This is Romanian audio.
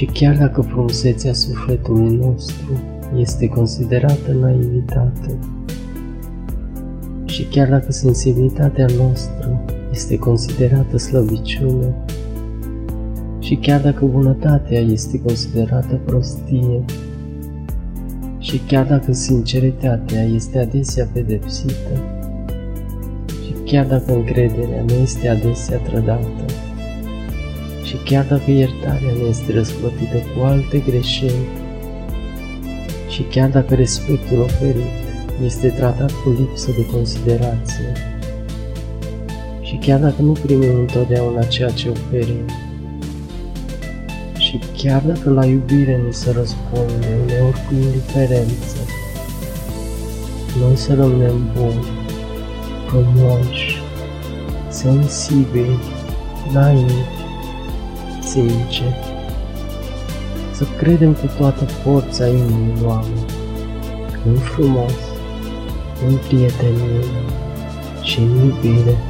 Și chiar dacă frumusețea sufletului nostru este considerată naivitate, și chiar dacă sensibilitatea noastră este considerată slăbiciune, și chiar dacă bunătatea este considerată prostie, și chiar dacă sinceritatea este adesea pedepsită, și chiar dacă încrederea nu este adesea trădată, și chiar dacă iertarea nu este răsplătită cu alte greșeli, și chiar dacă respectul oferit este tratat cu lipsă de considerație, și chiar dacă nu primim întotdeauna ceea ce oferim, și chiar dacă la iubire ni se răspunde uneori cu indiferență, noi să rămânem buni, frumoși, sensibili, naivi, sinceri, să credem cu toată forța inimii oameni, în frumos, în prietenie și în iubire.